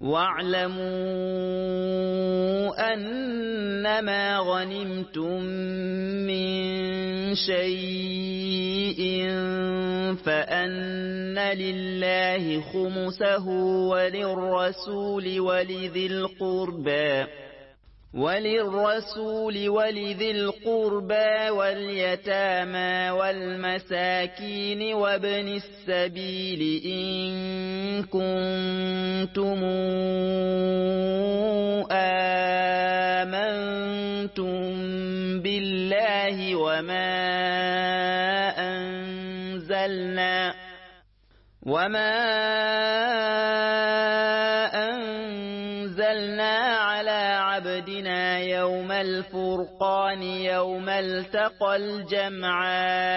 واعلموا أنما غنمتم من شيء فأن لله خمسه وللرسول ولذي القربى وللرسول ولذي القربى واليتامى والمساكين وابن السبيل إن كنتم آمنتم بالله وما أنزلنا وما أنزلنا يوم الفرقان يوم التقى الجمعان.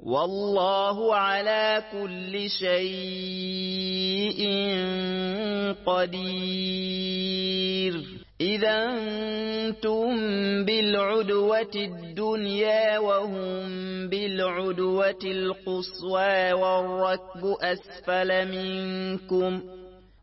والله على كل شيء قدير. إذا أنتم بالعدوة الدنيا وهم بالعدوة القصوى والركب أسفل منكم.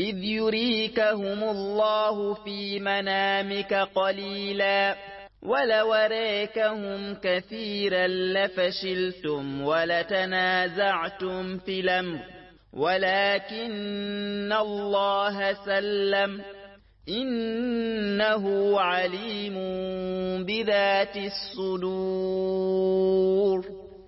إذ يريكهم الله في منامك قليلا. ولوريكهم كثيرا لفشلتم ولتنازعتم في الأمر. ولكن الله سلم. إنه عليم بذات الصدور.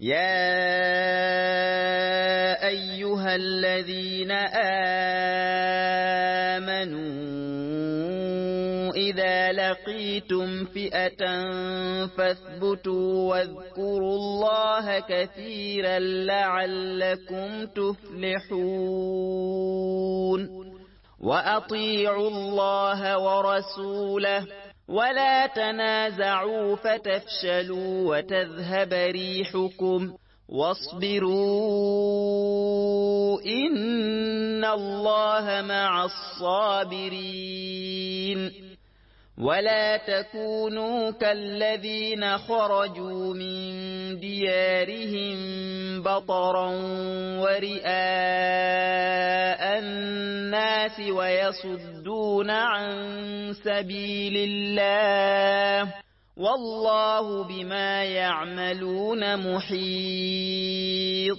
يا أيها الذين آمنوا إذا لقيتم فئة فاثبتوا واذكروا الله كثيرا لعلكم تفلحون وأطيعوا الله ورسوله ولا تنازعوا فتفشلوا وتذهب ريحكم واصبروا إن الله مع الصابرين ولا تكونوا كالذين خرجوا من ديارهم بطرا ورئاء الناس ويصدون عن سبيل الله والله بما يعملون محيط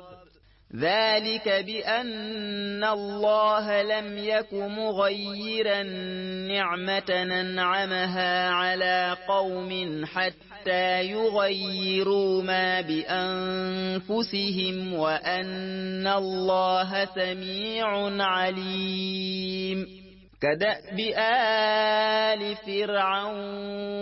ذلك بأن الله لم يك مغيرا نعمة ننعمها على قوم حتى يغيروا ما بأنفسهم وأن الله سميع عليم. كدأب آل فرعون.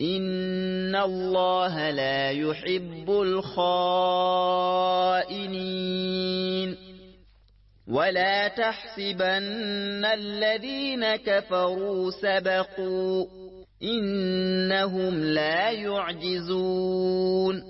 إن الله لا يحب الخائنين ولا تحسبن الذين كفروا سبقوا إنهم لا يعجزون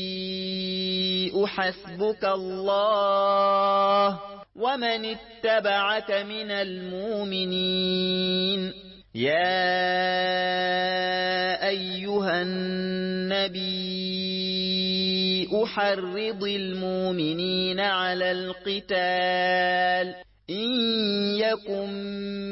حسبك الله ومن اتبعك من المؤمنين. يا أيها النبي أحرض المؤمنين على القتال. إن يكن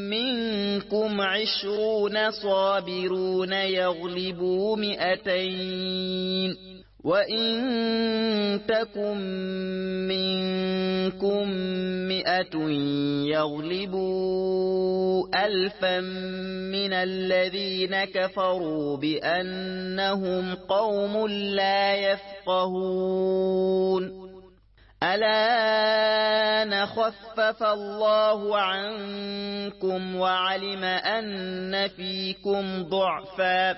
منكم عشرون صابرون يغلبوا مئتين. وإن تكن منكم مئة يغلبوا ألفا من الذين كفروا بأنهم قوم لا يفقهون ألا نخفف الله عنكم وعلم أن فيكم ضعفا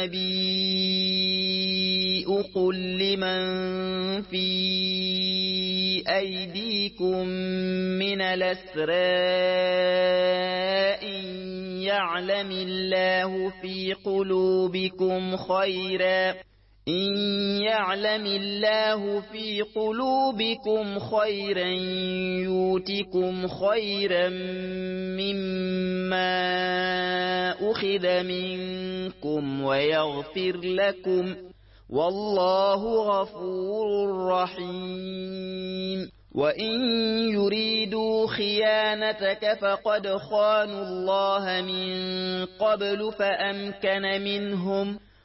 النبي قل لمن في أيديكم من الأسراء يعلم الله في قلوبكم خيرا. إن يعلم الله في قلوبكم خيرا يوتكم خيرا مما أخذ منكم ويغفر لكم والله غفور رحيم. وإن يريدوا خيانتك فقد خانوا الله من قبل فأمكن منهم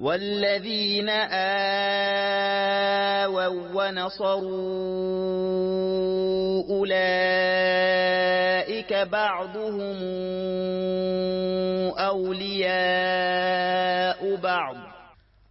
والذين آووا ونصروا أولئك بعضهم أولياء بعض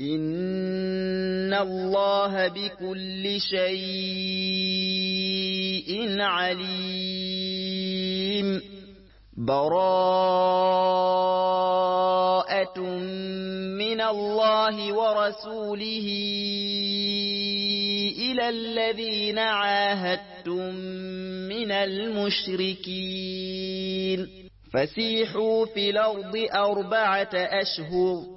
إن الله بكل شيء عليم براءة من الله ورسوله إلى الذين عاهدتم من المشركين فسيحوا في الأرض أربعة أشهر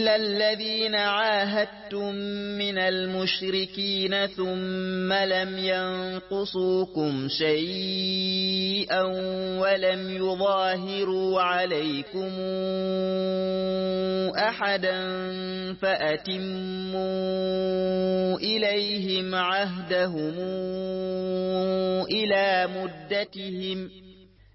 الذين عاهدتم من المشركين ثم لم ينقصوكم شيئا ولم يظاهروا عليكم أحدا فأتموا إليهم عهدهم إلى مدتهم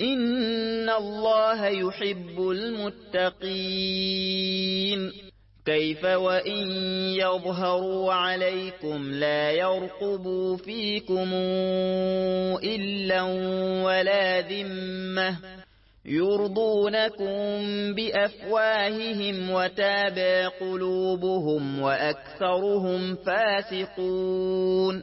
إن الله يحب المتقين. كيف وإن يظهروا عليكم لا يرقبوا فيكم إلا ولا ذمة يرضونكم بأفواههم وتابى قلوبهم وأكثرهم فاسقون.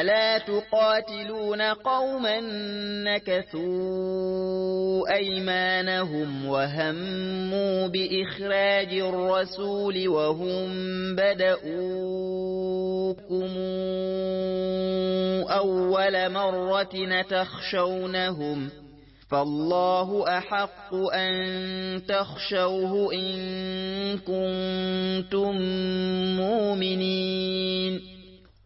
ألا تقاتلون قوما نكثوا أيمانهم وهموا بإخراج الرسول وهم بدؤوكم أول مرة تخشونهم فالله أحق أن تخشوه إن كنتم مؤمنين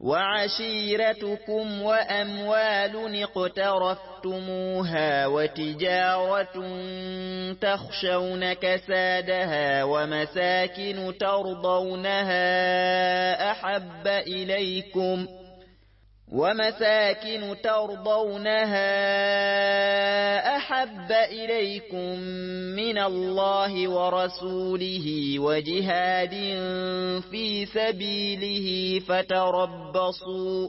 وعشيرتكم وأموال اقترفتموها وتجارة تخشون كسادها ومساكن ترضونها أحب إليكم ومساكن ترضونها أحب إليكم من الله ورسوله وجهاد في سبيله فتربصوا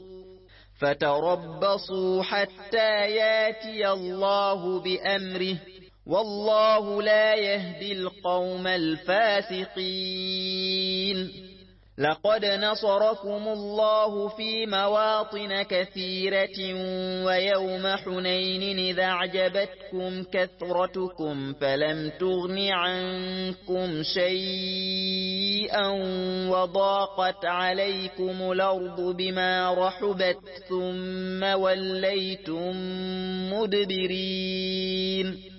فتربصوا حتى ياتي الله بأمره. والله لا يهدي القوم الفاسقين. لقد نصركم الله في مواطن كثيرة ويوم حنين إذا أعجبتكم كثرتكم فلم تغن عنكم شيئا وضاقت عليكم الأرض بما رحبت ثم وليتم مدبرين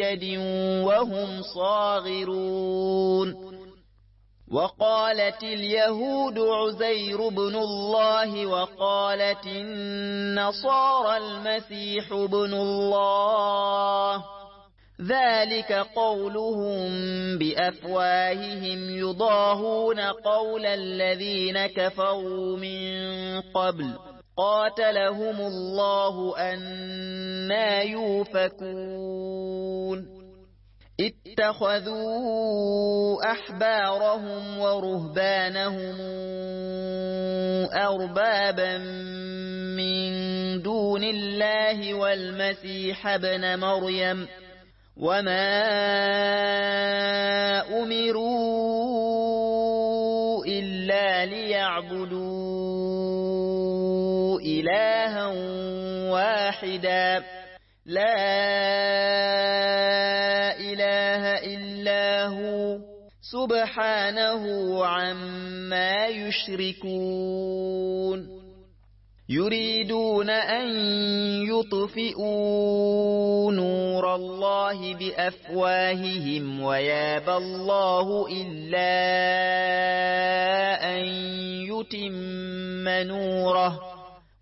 يد وهم صاغرون وقالت اليهود عزير بن الله وقالت النصارى المسيح بن الله ذلك قولهم بأفواههم يضاهون قول الذين كفروا من قبل قاتلهم الله أنا يوفكون. اتخذوا أحبارهم ورهبانهم أربابا من دون الله والمسيح ابن مريم وما أمروا إلا ليعبدوا إلها واحدا. لا إله إلا هو. سبحانه عما يشركون. يريدون أن يطفئوا نور الله بأفواههم ويابى الله إلا أن يتم نوره.